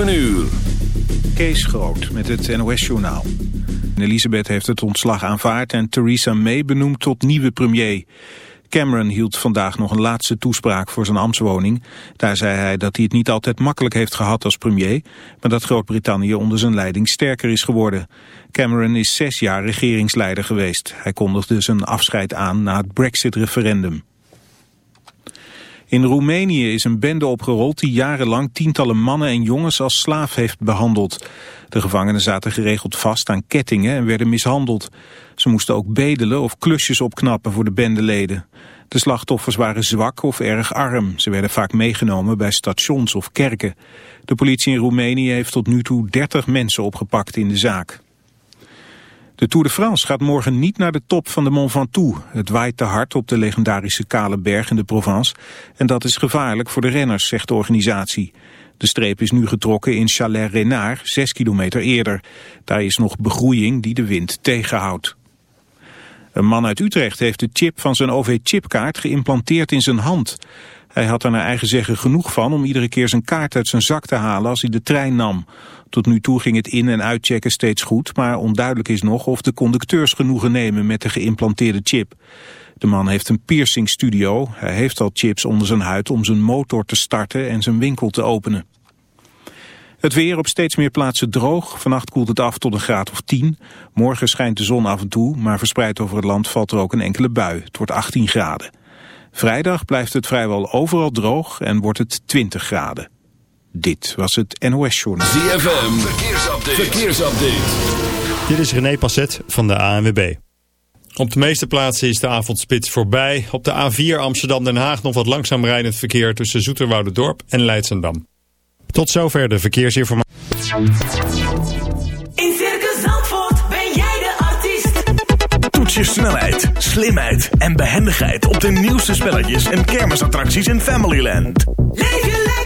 Een uur. Kees Groot met het NOS-journaal. Elisabeth heeft het ontslag aanvaard en Theresa May benoemd tot nieuwe premier. Cameron hield vandaag nog een laatste toespraak voor zijn ambtswoning. Daar zei hij dat hij het niet altijd makkelijk heeft gehad als premier... maar dat Groot-Brittannië onder zijn leiding sterker is geworden. Cameron is zes jaar regeringsleider geweest. Hij kondigde zijn afscheid aan na het Brexit-referendum. In Roemenië is een bende opgerold die jarenlang tientallen mannen en jongens als slaaf heeft behandeld. De gevangenen zaten geregeld vast aan kettingen en werden mishandeld. Ze moesten ook bedelen of klusjes opknappen voor de bendeleden. De slachtoffers waren zwak of erg arm. Ze werden vaak meegenomen bij stations of kerken. De politie in Roemenië heeft tot nu toe 30 mensen opgepakt in de zaak. De Tour de France gaat morgen niet naar de top van de Mont Ventoux. Het waait te hard op de legendarische Kale Berg in de Provence. En dat is gevaarlijk voor de renners, zegt de organisatie. De streep is nu getrokken in Chalais-Renard, zes kilometer eerder. Daar is nog begroeiing die de wind tegenhoudt. Een man uit Utrecht heeft de chip van zijn OV-chipkaart geïmplanteerd in zijn hand. Hij had er naar eigen zeggen genoeg van om iedere keer zijn kaart uit zijn zak te halen als hij de trein nam. Tot nu toe ging het in- en uitchecken steeds goed, maar onduidelijk is nog of de conducteurs genoegen nemen met de geïmplanteerde chip. De man heeft een piercing studio. Hij heeft al chips onder zijn huid om zijn motor te starten en zijn winkel te openen. Het weer op steeds meer plaatsen droog. Vannacht koelt het af tot een graad of 10. Morgen schijnt de zon af en toe, maar verspreid over het land valt er ook een enkele bui. Het wordt 18 graden. Vrijdag blijft het vrijwel overal droog en wordt het 20 graden. Dit was het NOS Journal. ZFM, verkeersupdate. verkeersupdate. Dit is René Passet van de ANWB. Op de meeste plaatsen is de avondspits voorbij. Op de A4 Amsterdam-Den Haag nog wat langzaam rijdend verkeer tussen Dorp en Leidsendam. Tot zover de verkeersinformatie. In Circus Zandvoort ben jij de artiest. Toets je snelheid, slimheid en behendigheid op de nieuwste spelletjes en kermisattracties in Familyland. Leef je lekker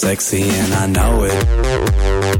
Sexy and I know it.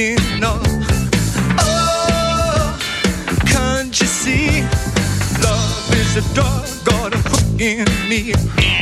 thinking. Oh, can't you see? Love is a dog gonna hook in me.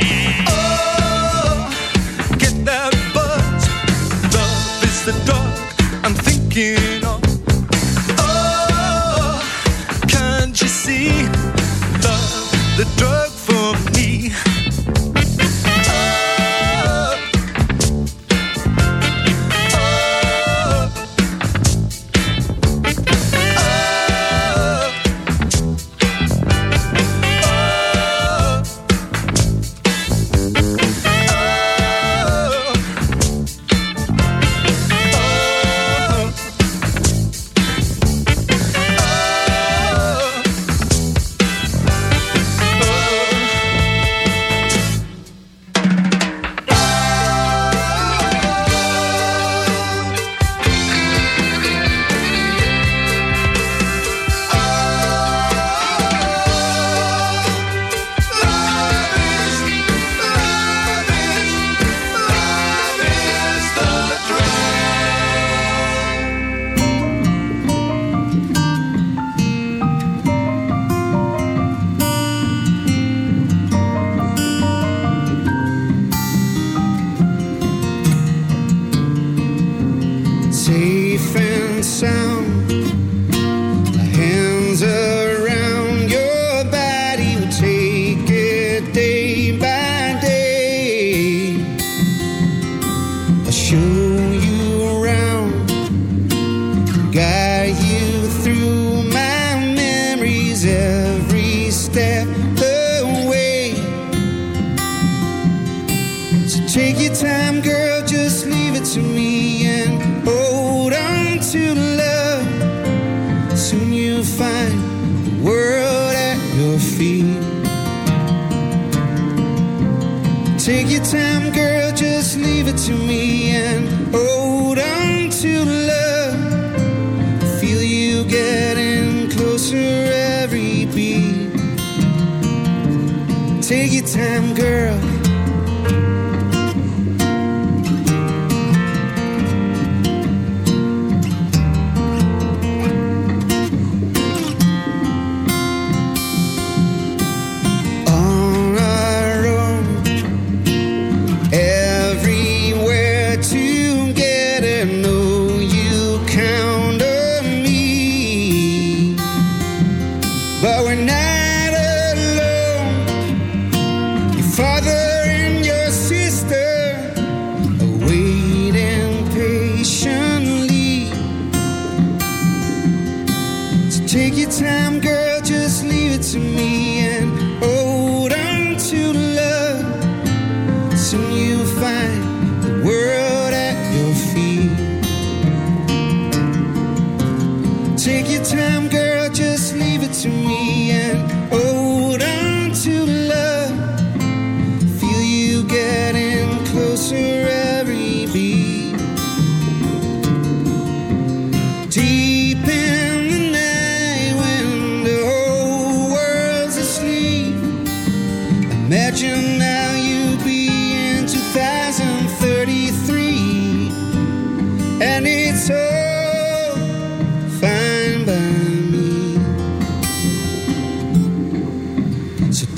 every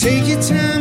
take your time,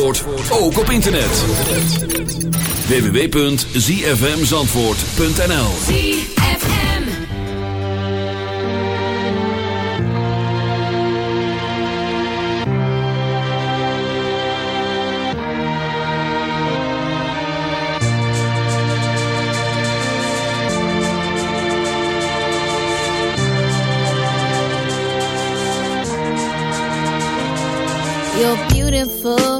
Zandvoort ook op internet. www.zfmzandvoort.nl ZFM You're beautiful.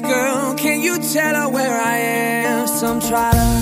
Girl, can you tell her where I am? Some try to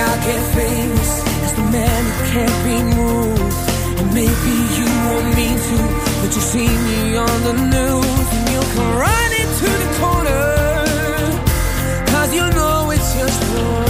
I'll get famous as the man who can't be moved. And maybe you want me to, but you see me on the news and you'll come running to the corner. Cause you know it's just for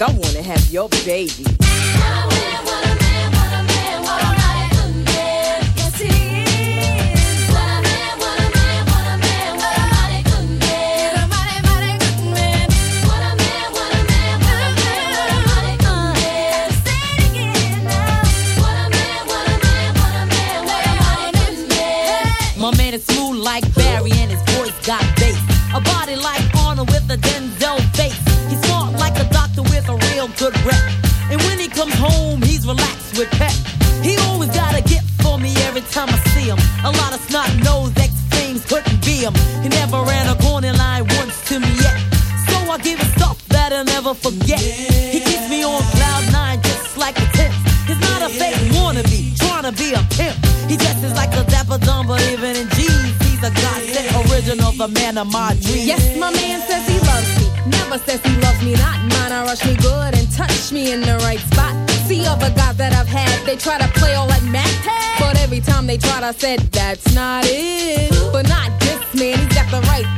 I wanna have your baby. Forget. He keeps me on cloud nine just like a tip. He's not a fake wannabe, trying to be a pimp. He dresses like a dapper dumb, but even in jeans, he's a godsend original, the man of my dreams. Yes, my man says he loves me. Never says he loves me not. Mine, I rush me good and touch me in the right spot. See other guys that I've had, they try to play all like Mac. But every time they tried, I said, that's not it. But not this man, he's got the right